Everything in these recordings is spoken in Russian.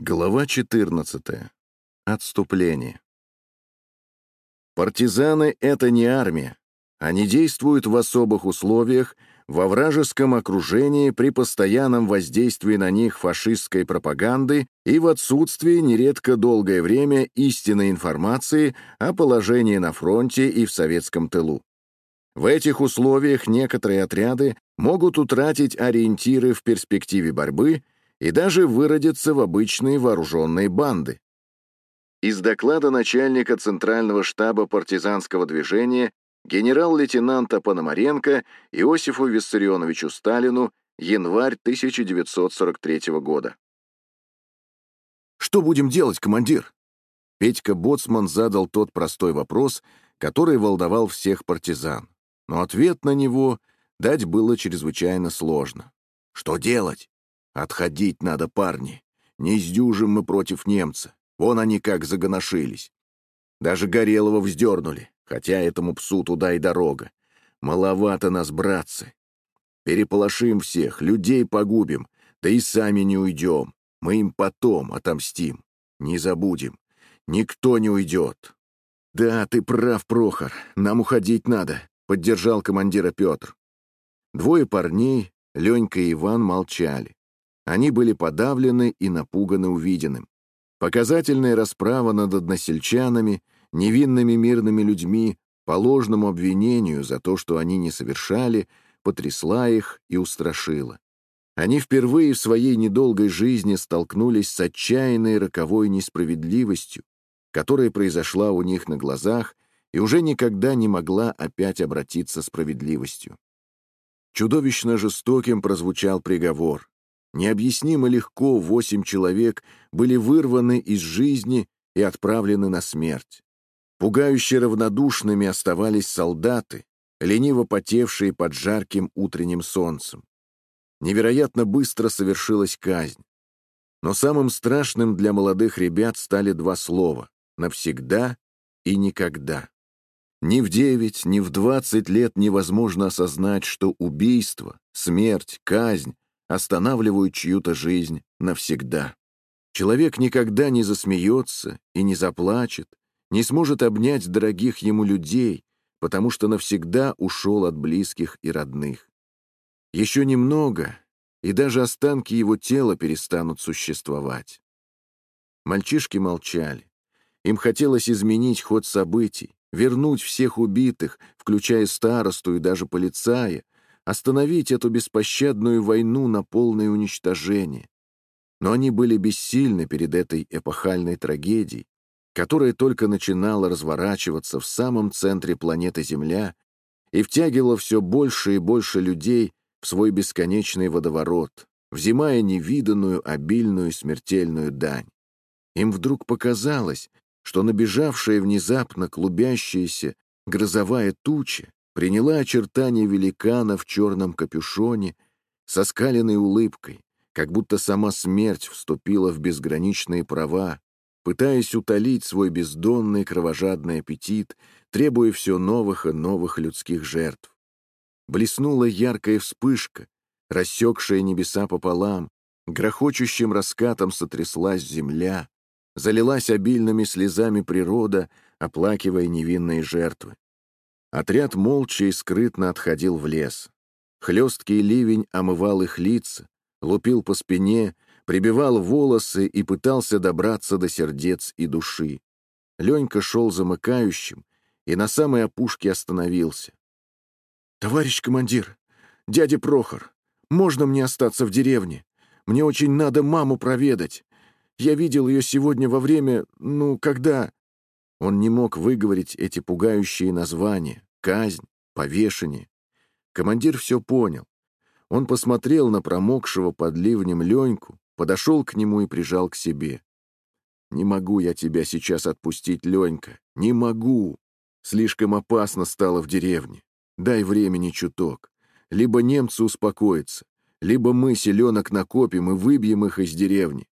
Глава 14. Отступление. Партизаны — это не армия. Они действуют в особых условиях, во вражеском окружении при постоянном воздействии на них фашистской пропаганды и в отсутствии нередко долгое время истинной информации о положении на фронте и в советском тылу. В этих условиях некоторые отряды могут утратить ориентиры в перспективе борьбы — и даже выродятся в обычные вооруженные банды. Из доклада начальника Центрального штаба партизанского движения генерал-лейтенанта Пономаренко Иосифу Виссарионовичу Сталину январь 1943 года. «Что будем делать, командир?» Петька Боцман задал тот простой вопрос, который волновал всех партизан. Но ответ на него дать было чрезвычайно сложно. «Что делать? Отходить надо, парни. Не сдюжим мы против немца. Вон они как загоношились. Даже Горелого вздернули, хотя этому псу туда и дорога. Маловато нас, братцы. Переполошим всех, людей погубим, да и сами не уйдем. Мы им потом отомстим. Не забудем. Никто не уйдет. Да, ты прав, Прохор, нам уходить надо, поддержал командира Петр. Двое парней, Ленька и Иван, молчали. Они были подавлены и напуганы увиденным. Показательная расправа над односельчанами, невинными мирными людьми, по ложному обвинению за то, что они не совершали, потрясла их и устрашила. Они впервые в своей недолгой жизни столкнулись с отчаянной роковой несправедливостью, которая произошла у них на глазах и уже никогда не могла опять обратиться справедливостью. Чудовищно жестоким прозвучал приговор. Необъяснимо легко восемь человек были вырваны из жизни и отправлены на смерть. Пугающе равнодушными оставались солдаты, лениво потевшие под жарким утренним солнцем. Невероятно быстро совершилась казнь. Но самым страшным для молодых ребят стали два слова — навсегда и никогда. Ни в девять, ни в двадцать лет невозможно осознать, что убийство, смерть, казнь останавливают чью-то жизнь навсегда. Человек никогда не засмеется и не заплачет, не сможет обнять дорогих ему людей, потому что навсегда ушел от близких и родных. Еще немного, и даже останки его тела перестанут существовать. Мальчишки молчали. Им хотелось изменить ход событий, вернуть всех убитых, включая старосту и даже полицая, остановить эту беспощадную войну на полное уничтожение. Но они были бессильны перед этой эпохальной трагедией, которая только начинала разворачиваться в самом центре планеты Земля и втягивала все больше и больше людей в свой бесконечный водоворот, взимая невиданную, обильную, смертельную дань. Им вдруг показалось, что набежавшая внезапно клубящаяся грозовая туча приняла очертания великана в черном капюшоне со скаленной улыбкой, как будто сама смерть вступила в безграничные права, пытаясь утолить свой бездонный кровожадный аппетит, требуя все новых и новых людских жертв. Блеснула яркая вспышка, рассекшая небеса пополам, грохочущим раскатом сотряслась земля, залилась обильными слезами природа, оплакивая невинные жертвы. Отряд молча и скрытно отходил в лес. Хлесткий ливень омывал их лица, лупил по спине, прибивал волосы и пытался добраться до сердец и души. Ленька шел замыкающим и на самой опушке остановился. «Товарищ командир, дядя Прохор, можно мне остаться в деревне? Мне очень надо маму проведать. Я видел ее сегодня во время, ну, когда...» Он не мог выговорить эти пугающие названия — казнь, повешение. Командир все понял. Он посмотрел на промокшего под ливнем Леньку, подошел к нему и прижал к себе. «Не могу я тебя сейчас отпустить, Ленька, не могу. Слишком опасно стало в деревне. Дай времени чуток. Либо немцы успокоятся, либо мы селенок накопим и выбьем их из деревни.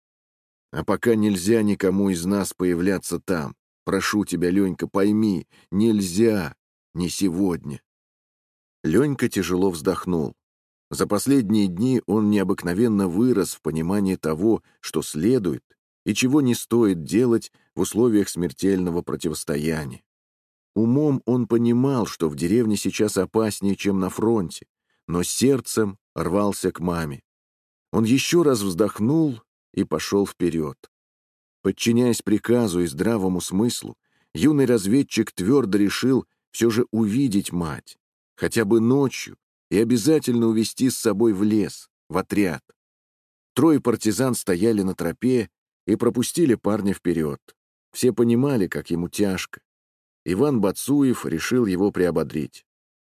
А пока нельзя никому из нас появляться там. Прошу тебя, Ленька, пойми, нельзя, не сегодня. Ленька тяжело вздохнул. За последние дни он необыкновенно вырос в понимании того, что следует и чего не стоит делать в условиях смертельного противостояния. Умом он понимал, что в деревне сейчас опаснее, чем на фронте, но сердцем рвался к маме. Он еще раз вздохнул и пошел вперед. Подчиняясь приказу и здравому смыслу, юный разведчик твердо решил все же увидеть мать, хотя бы ночью, и обязательно увести с собой в лес, в отряд. Трое партизан стояли на тропе и пропустили парня вперед. Все понимали, как ему тяжко. Иван Бацуев решил его приободрить.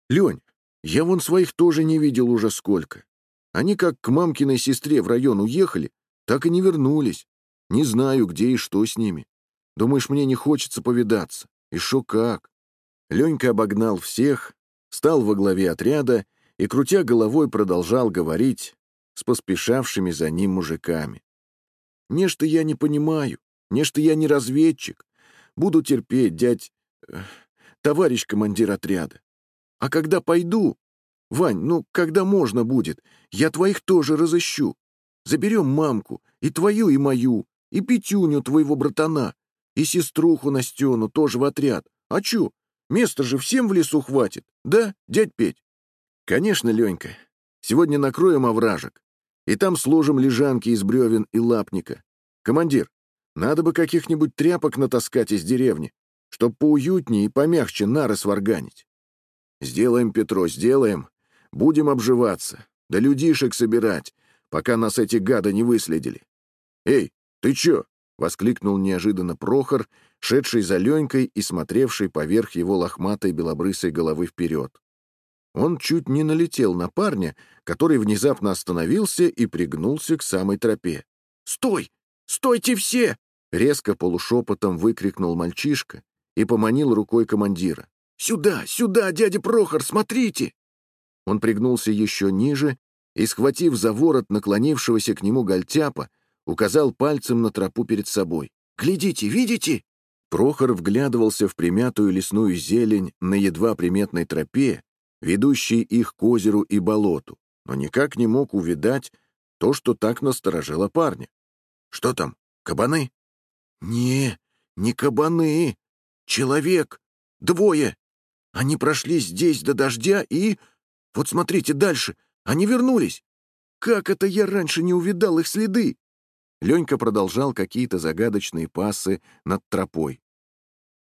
«Лень, я вон своих тоже не видел уже сколько. Они как к мамкиной сестре в район уехали, так и не вернулись. Не знаю, где и что с ними. Думаешь, мне не хочется повидаться? И шо как?» Ленька обогнал всех, стал во главе отряда и, крутя головой, продолжал говорить с поспешавшими за ним мужиками. «Нечто я не понимаю, нечто я не разведчик. Буду терпеть, дядь... Э, товарищ командир отряда. А когда пойду... Вань, ну, когда можно будет, я твоих тоже разыщу. Заберем мамку, и твою, и мою, и Петюню, твоего братана, и сеструху Настену тоже в отряд. А чё, места же всем в лесу хватит, да, дядь Петь? Конечно, Ленька. Сегодня накроем овражек, и там сложим лежанки из бревен и лапника. Командир, надо бы каких-нибудь тряпок натаскать из деревни, чтоб поуютнее и помягче нары сварганить. Сделаем, Петро, сделаем. Будем обживаться, да людишек собирать, пока нас эти гады не выследили. Эй, ты чё? — воскликнул неожиданно Прохор, шедший за Ленькой и смотревший поверх его лохматой белобрысой головы вперед. Он чуть не налетел на парня, который внезапно остановился и пригнулся к самой тропе. «Стой! Стойте все!» — резко полушепотом выкрикнул мальчишка и поманил рукой командира. «Сюда, сюда, дядя Прохор, смотрите!» Он пригнулся еще ниже и, схватив за ворот наклонившегося к нему гольтяпа, указал пальцем на тропу перед собой. «Глядите, видите?» Прохор вглядывался в примятую лесную зелень на едва приметной тропе, ведущей их к озеру и болоту, но никак не мог увидать то, что так насторожило парня. «Что там, кабаны?» «Не, не кабаны. Человек. Двое. Они прошли здесь до дождя и... Вот смотрите дальше. Они вернулись. Как это я раньше не увидал их следы?» Ленька продолжал какие-то загадочные пассы над тропой.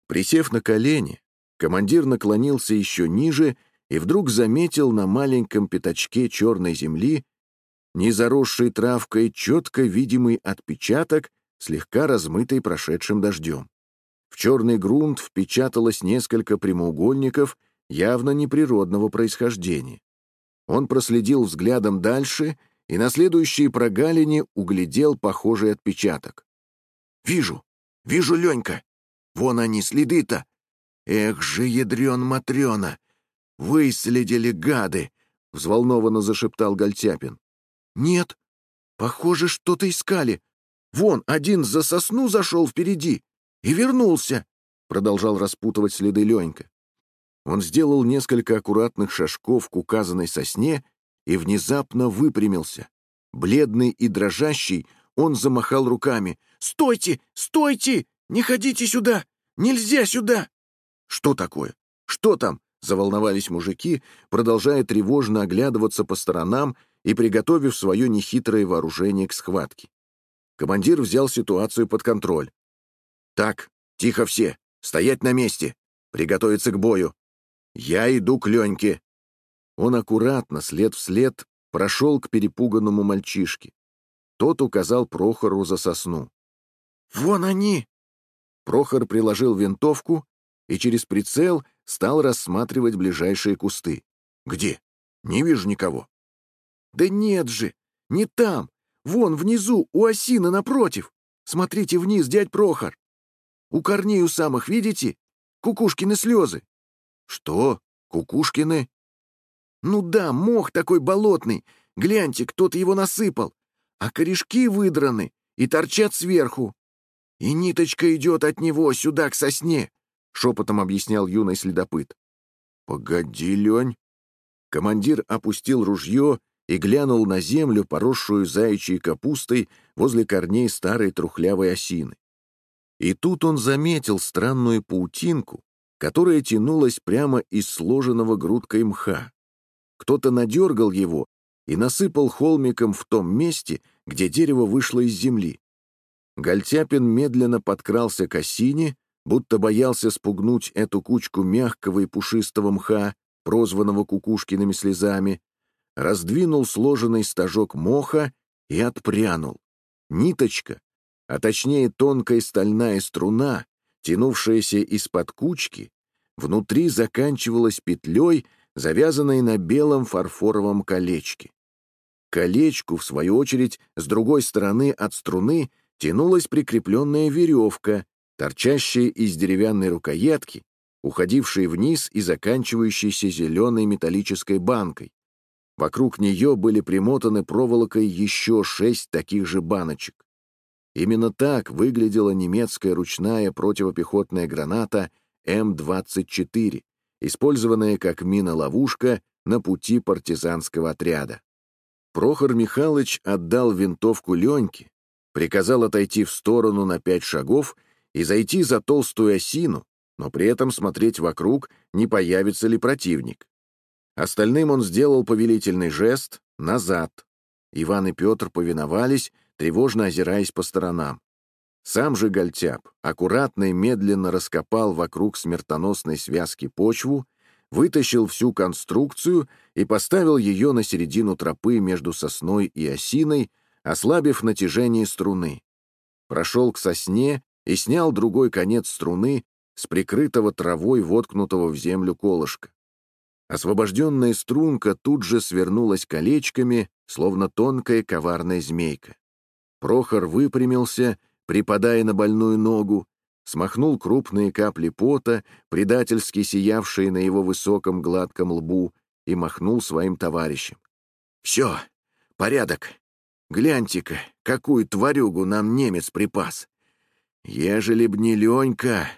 Присев на колени, командир наклонился еще ниже и вдруг заметил на маленьком пятачке черной земли, не заросшей травкой, четко видимый отпечаток, слегка размытый прошедшим дождем. В черный грунт впечаталось несколько прямоугольников явно неприродного происхождения. Он проследил взглядом дальше и на следующей прогалине углядел похожий отпечаток. «Вижу! Вижу, Ленька! Вон они, следы-то! Эх же, ядрен-матрена! Выследили гады!» — взволнованно зашептал Гольтяпин. «Нет, похоже, что-то искали. Вон, один за сосну зашел впереди. «И вернулся!» — продолжал распутывать следы Ленька. Он сделал несколько аккуратных шажков к указанной сосне и внезапно выпрямился. Бледный и дрожащий, он замахал руками. «Стойте! Стойте! Не ходите сюда! Нельзя сюда!» «Что такое? Что там?» — заволновались мужики, продолжая тревожно оглядываться по сторонам и приготовив свое нехитрое вооружение к схватке. Командир взял ситуацию под контроль. «Так, тихо все, стоять на месте, приготовиться к бою. Я иду к Леньке». Он аккуратно, след в след, прошел к перепуганному мальчишке. Тот указал Прохору за сосну. «Вон они!» Прохор приложил винтовку и через прицел стал рассматривать ближайшие кусты. «Где? Не вижу никого». «Да нет же! Не там! Вон внизу, у осины напротив! Смотрите вниз, дядь Прохор!» У корней у самых, видите? Кукушкины слезы. Что? Кукушкины? Ну да, мох такой болотный. Гляньте, кто-то его насыпал. А корешки выдраны и торчат сверху. И ниточка идет от него сюда, к сосне, — шепотом объяснял юный следопыт. Погоди, Лень. Командир опустил ружье и глянул на землю, поросшую заячьей капустой возле корней старой трухлявой осины. И тут он заметил странную паутинку, которая тянулась прямо из сложенного грудкой мха. Кто-то надергал его и насыпал холмиком в том месте, где дерево вышло из земли. Гольтяпин медленно подкрался к осине, будто боялся спугнуть эту кучку мягкого и пушистого мха, прозванного кукушкиными слезами, раздвинул сложенный стажок моха и отпрянул. Ниточка, а точнее тонкая стальная струна, тянувшаяся из-под кучки, внутри заканчивалась петлей, завязанной на белом фарфоровом колечке. колечку, в свою очередь, с другой стороны от струны тянулась прикрепленная веревка, торчащая из деревянной рукоятки, уходившей вниз и заканчивающейся зеленой металлической банкой. Вокруг нее были примотаны проволокой еще шесть таких же баночек. Именно так выглядела немецкая ручная противопехотная граната М-24, использованная как мина-ловушка на пути партизанского отряда. Прохор Михайлович отдал винтовку Леньке, приказал отойти в сторону на пять шагов и зайти за толстую осину, но при этом смотреть вокруг, не появится ли противник. Остальным он сделал повелительный жест «назад». Иван и Петр повиновались, тревожно озираясь по сторонам. Сам же Гольтяп аккуратно и медленно раскопал вокруг смертоносной связки почву, вытащил всю конструкцию и поставил ее на середину тропы между сосной и осиной, ослабив натяжение струны. Прошел к сосне и снял другой конец струны с прикрытого травой воткнутого в землю колышка. Освобожденная струнка тут же свернулась колечками, словно тонкая коварная змейка. Прохор выпрямился, припадая на больную ногу, смахнул крупные капли пота, предательски сиявшие на его высоком гладком лбу, и махнул своим товарищам. «Все, порядок. Гляньте-ка, какую тварюгу нам немец припас. Ежели б не Ленька,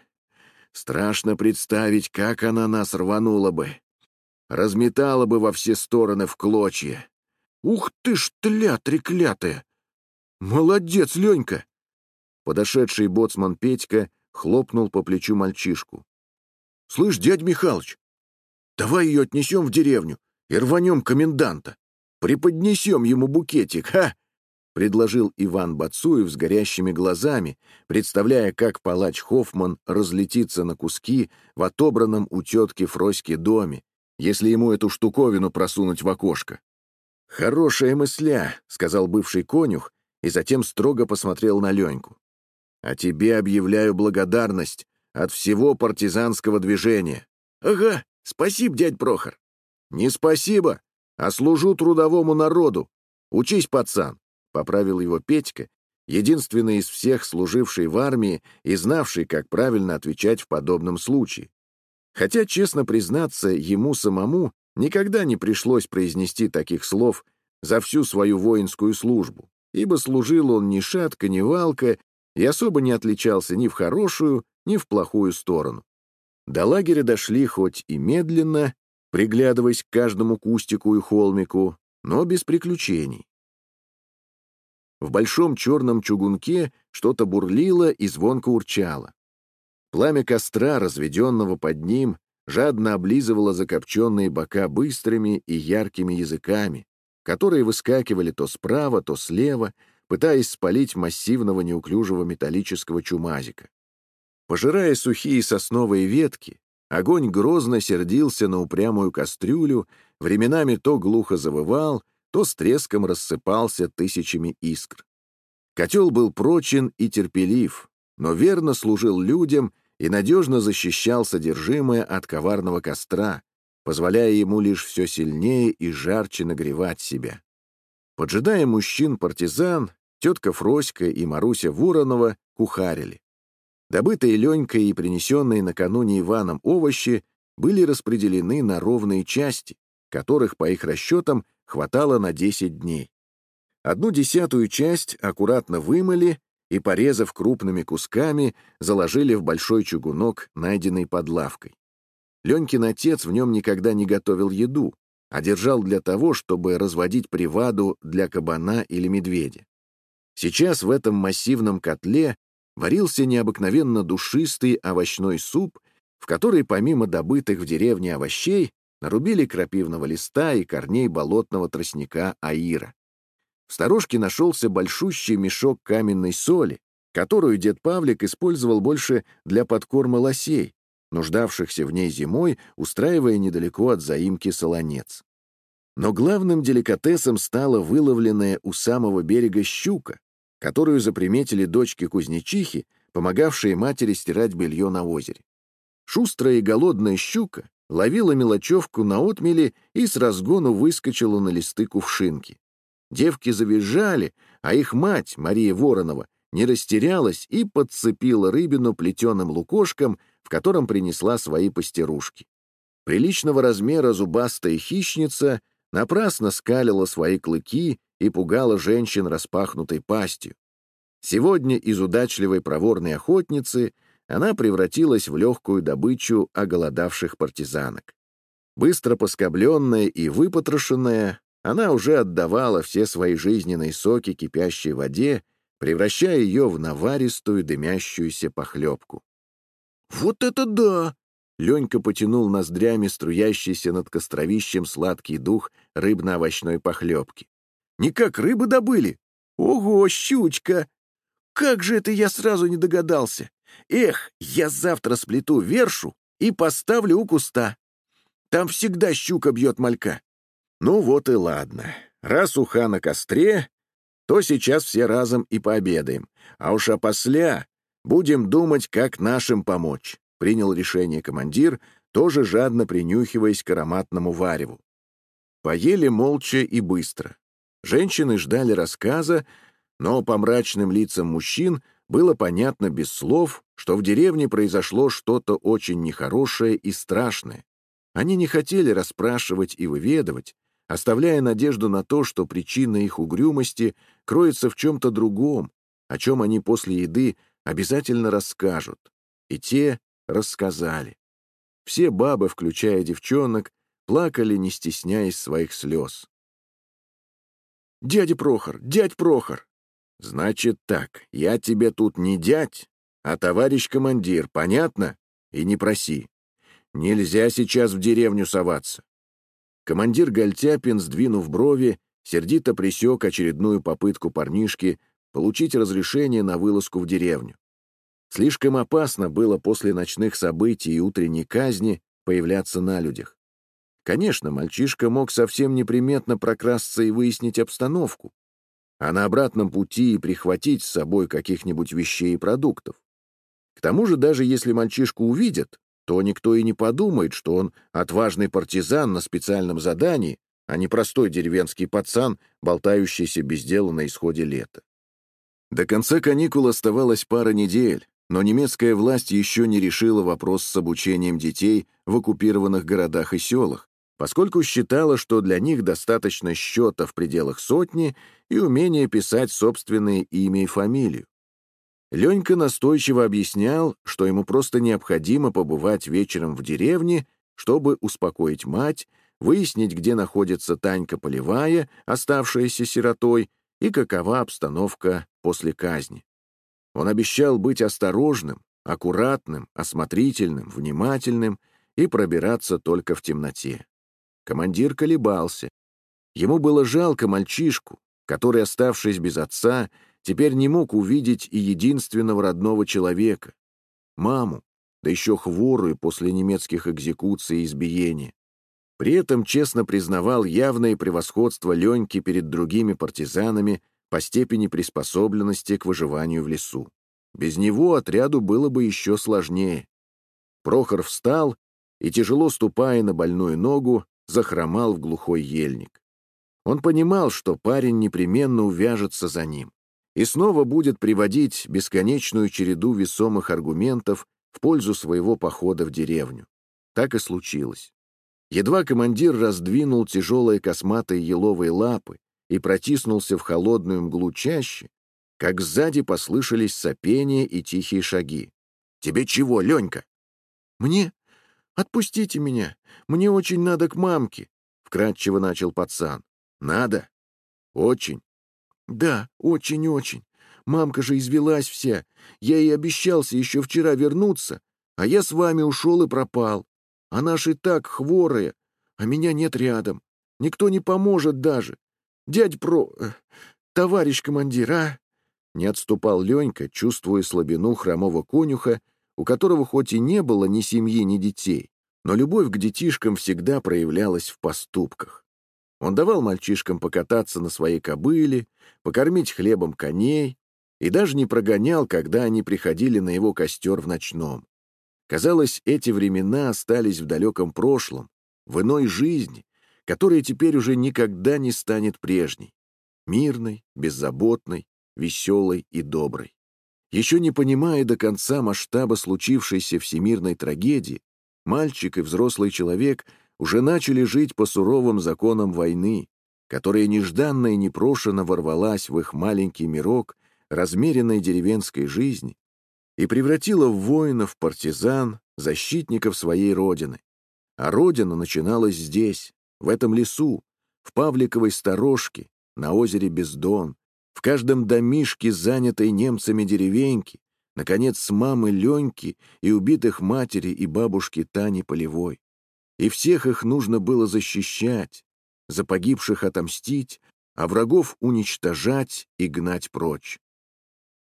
страшно представить, как она нас рванула бы. Разметала бы во все стороны в клочья. Ух ты ж, тля треклятая! «Молодец, Ленька!» Подошедший боцман Петька хлопнул по плечу мальчишку. «Слышь, дядь Михалыч, давай ее отнесем в деревню и рванем коменданта. Преподнесем ему букетик, ха!» — предложил Иван Бацуев с горящими глазами, представляя, как палач Хоффман разлетится на куски в отобранном у тетки Фроське доме, если ему эту штуковину просунуть в окошко. «Хорошая мысля», — сказал бывший конюх, и затем строго посмотрел на Леньку. «А тебе объявляю благодарность от всего партизанского движения». «Ага, спасибо, дядь Прохор». «Не спасибо, а служу трудовому народу. Учись, пацан», — поправил его Петька, единственный из всех служивший в армии и знавший, как правильно отвечать в подобном случае. Хотя, честно признаться, ему самому никогда не пришлось произнести таких слов за всю свою воинскую службу ибо служил он ни шатка, ни валка и особо не отличался ни в хорошую, ни в плохую сторону. До лагеря дошли хоть и медленно, приглядываясь к каждому кустику и холмику, но без приключений. В большом черном чугунке что-то бурлило и звонко урчало. Пламя костра, разведенного под ним, жадно облизывало закопченные бока быстрыми и яркими языками, которые выскакивали то справа, то слева, пытаясь спалить массивного неуклюжего металлического чумазика. Пожирая сухие сосновые ветки, огонь грозно сердился на упрямую кастрюлю, временами то глухо завывал, то с треском рассыпался тысячами искр. Котел был прочен и терпелив, но верно служил людям и надежно защищал содержимое от коварного костра, позволяя ему лишь все сильнее и жарче нагревать себя. Поджидая мужчин-партизан, тетка Фроська и Маруся Воронова кухарили. Добытые Ленькой и принесенные накануне Иваном овощи были распределены на ровные части, которых, по их расчетам, хватало на 10 дней. Одну десятую часть аккуратно вымыли и, порезав крупными кусками, заложили в большой чугунок, найденный под лавкой. Ленькин отец в нем никогда не готовил еду, а держал для того, чтобы разводить приваду для кабана или медведя. Сейчас в этом массивном котле варился необыкновенно душистый овощной суп, в который помимо добытых в деревне овощей нарубили крапивного листа и корней болотного тростника аира. В сторожке нашелся большущий мешок каменной соли, которую дед Павлик использовал больше для подкорма лосей, нуждавшихся в ней зимой, устраивая недалеко от заимки солонец. Но главным деликатесом стала выловленная у самого берега щука, которую заприметили дочки кузнечихи, помогавшие матери стирать белье на озере. Шустрая и голодная щука ловила мелочевку на отмеле и с разгону выскочила на листы кувшинки. Девки завизжали, а их мать, Мария Воронова, не растерялась и подцепила рыбину плетеным лукошком, в котором принесла свои пастерушки. Приличного размера зубастая хищница напрасно скалила свои клыки и пугала женщин распахнутой пастью. Сегодня из удачливой проворной охотницы она превратилась в легкую добычу оголодавших партизанок. Быстро поскобленная и выпотрошенная, она уже отдавала все свои жизненные соки кипящей воде, превращая ее в наваристую дымящуюся похлебку. «Вот это да!» — Ленька потянул ноздрями струящийся над костровищем сладкий дух рыбно-овощной похлебки. Не как рыбы добыли. Ого, щучка! Как же это я сразу не догадался? Эх, я завтра сплету вершу и поставлю у куста. Там всегда щука бьет малька. Ну вот и ладно. Раз уха на костре, то сейчас все разом и пообедаем. А уж опосля будем думать, как нашим помочь. Принял решение командир, тоже жадно принюхиваясь к ароматному вареву. Поели молча и быстро. Женщины ждали рассказа, но по мрачным лицам мужчин было понятно без слов, что в деревне произошло что-то очень нехорошее и страшное. Они не хотели расспрашивать и выведывать, оставляя надежду на то, что причина их угрюмости кроется в чем-то другом, о чем они после еды обязательно расскажут. И те рассказали. Все бабы, включая девчонок, плакали, не стесняясь своих слез. «Дядя Прохор, дядь Прохор!» «Значит так, я тебе тут не дядь, а товарищ командир, понятно? И не проси. Нельзя сейчас в деревню соваться». Командир Гальтяпин, сдвинув брови, сердито пресек очередную попытку парнишки получить разрешение на вылазку в деревню. Слишком опасно было после ночных событий и утренней казни появляться на людях. Конечно, мальчишка мог совсем неприметно прокрасться и выяснить обстановку, а на обратном пути и прихватить с собой каких-нибудь вещей и продуктов. К тому же, даже если мальчишку увидят, то никто и не подумает, что он отважный партизан на специальном задании, а не простой деревенский пацан, болтающийся без дела на исходе лета. До конца каникул оставалось пара недель, но немецкая власть еще не решила вопрос с обучением детей в оккупированных городах и селах, поскольку считала, что для них достаточно счета в пределах сотни и умения писать собственное имя и фамилию. Ленька настойчиво объяснял, что ему просто необходимо побывать вечером в деревне, чтобы успокоить мать, выяснить, где находится Танька Полевая, оставшаяся сиротой, и какова обстановка после казни. Он обещал быть осторожным, аккуратным, осмотрительным, внимательным и пробираться только в темноте. Командир колебался. Ему было жалко мальчишку, который, оставшись без отца, теперь не мог увидеть и единственного родного человека — маму, да еще хворую после немецких экзекуций и избиения. При этом честно признавал явное превосходство Леньки перед другими партизанами по степени приспособленности к выживанию в лесу. Без него отряду было бы еще сложнее. Прохор встал и, тяжело ступая на больную ногу, захромал в глухой ельник. Он понимал, что парень непременно увяжется за ним и снова будет приводить бесконечную череду весомых аргументов в пользу своего похода в деревню. Так и случилось. Едва командир раздвинул тяжелые косматые еловые лапы и протиснулся в холодную мглу чаще, как сзади послышались сопения и тихие шаги. «Тебе чего, Ленька?» «Мне? Отпустите меня. Мне очень надо к мамке», — вкратчиво начал пацан. «Надо? Очень?» «Да, очень-очень. Мамка же извелась вся. Я ей обещался еще вчера вернуться, а я с вами ушел и пропал. А наши так хворые, а меня нет рядом. Никто не поможет даже. Дядь про... Э, товарищ командир, а?» Не отступал Ленька, чувствуя слабину хромого конюха, у которого хоть и не было ни семьи, ни детей, но любовь к детишкам всегда проявлялась в поступках. Он давал мальчишкам покататься на своей кобыле, покормить хлебом коней и даже не прогонял, когда они приходили на его костер в ночном. Казалось, эти времена остались в далеком прошлом, в иной жизни, которая теперь уже никогда не станет прежней, мирной, беззаботной, веселой и доброй. Еще не понимая до конца масштаба случившейся всемирной трагедии, мальчик и взрослый человек уже начали жить по суровым законам войны, которая нежданно и непрошено ворвалась в их маленький мирок размеренной деревенской жизни и превратила в воинов, партизан, защитников своей родины. А родина начиналась здесь, в этом лесу, в Павликовой сторожке, на озере Бездон, в каждом домишке, занятой немцами деревеньки, наконец, с мамы Леньки и убитых матери и бабушки Тани Полевой. И всех их нужно было защищать, за погибших отомстить, а врагов уничтожать и гнать прочь.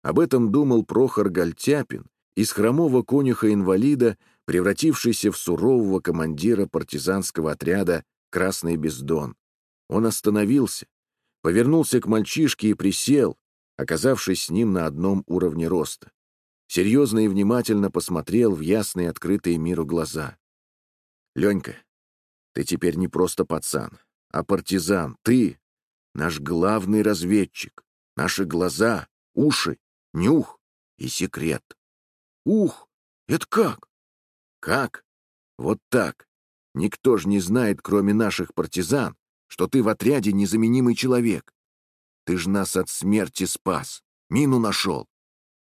Об этом думал Прохор Гальтяпин, из хромого конюха-инвалида, превратившийся в сурового командира партизанского отряда «Красный Бездон». Он остановился, повернулся к мальчишке и присел, оказавшись с ним на одном уровне роста. Серьезно и внимательно посмотрел в ясные открытые миру глаза. «Ленька, ты теперь не просто пацан, а партизан. Ты — наш главный разведчик. Наши глаза, уши, нюх и секрет. Ух, это как? Как? Вот так. Никто ж не знает, кроме наших партизан, что ты в отряде незаменимый человек. Ты ж нас от смерти спас, мину нашел.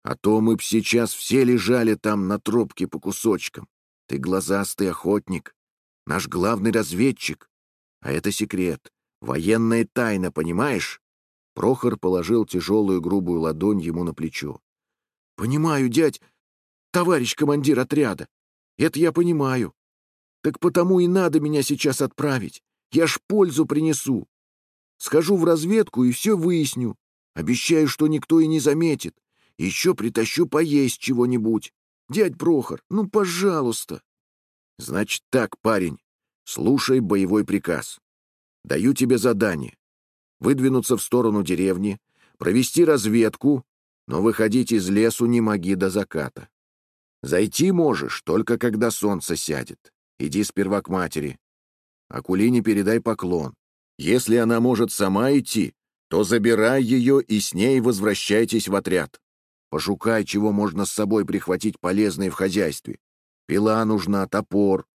А то мы б сейчас все лежали там на тропке по кусочкам. Ты глазастый охотник, наш главный разведчик. А это секрет, военная тайна, понимаешь? Прохор положил тяжелую грубую ладонь ему на плечо. «Понимаю, дядь, товарищ командир отряда. Это я понимаю. Так потому и надо меня сейчас отправить. Я ж пользу принесу. Схожу в разведку и все выясню. Обещаю, что никто и не заметит. Еще притащу поесть чего-нибудь. Дядь Прохор, ну, пожалуйста. Значит так, парень, слушай боевой приказ. Даю тебе задание. Выдвинуться в сторону деревни, провести разведку, но выходить из лесу не моги до заката. Зайти можешь, только когда солнце сядет. Иди сперва к матери. Акулине передай поклон. Если она может сама идти, то забирай ее и с ней возвращайтесь в отряд. Пошукай, чего можно с собой прихватить полезное в хозяйстве. Пила нужна, топор.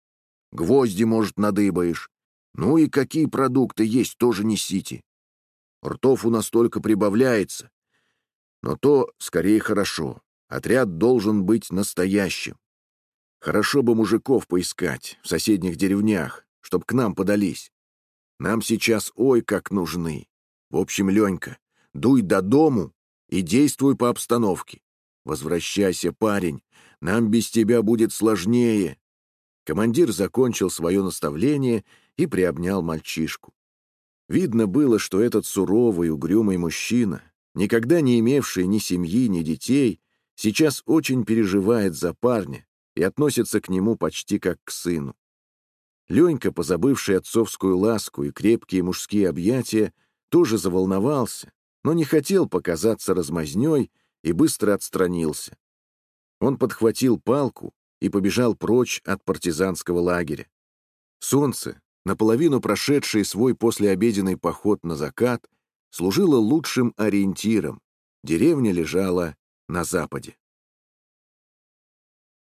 Гвозди, может, надыбаешь. Ну и какие продукты есть, тоже несите. Ртов у нас только прибавляется. Но то, скорее, хорошо. Отряд должен быть настоящим. Хорошо бы мужиков поискать в соседних деревнях, чтоб к нам подались. Нам сейчас ой как нужны. В общем, Ленька, дуй до дому и действуй по обстановке. Возвращайся, парень, нам без тебя будет сложнее. Командир закончил свое наставление и приобнял мальчишку. Видно было, что этот суровый, угрюмый мужчина, никогда не имевший ни семьи, ни детей, сейчас очень переживает за парня и относится к нему почти как к сыну. Ленька, позабывший отцовскую ласку и крепкие мужские объятия, тоже заволновался, но не хотел показаться размазнёй и быстро отстранился. Он подхватил палку и побежал прочь от партизанского лагеря. Солнце, наполовину прошедшее свой послеобеденный поход на закат, служило лучшим ориентиром. Деревня лежала на западе.